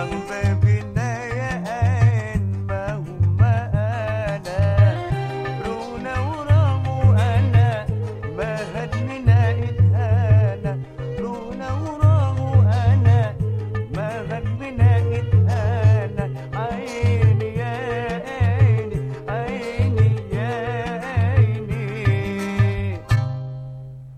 and baby.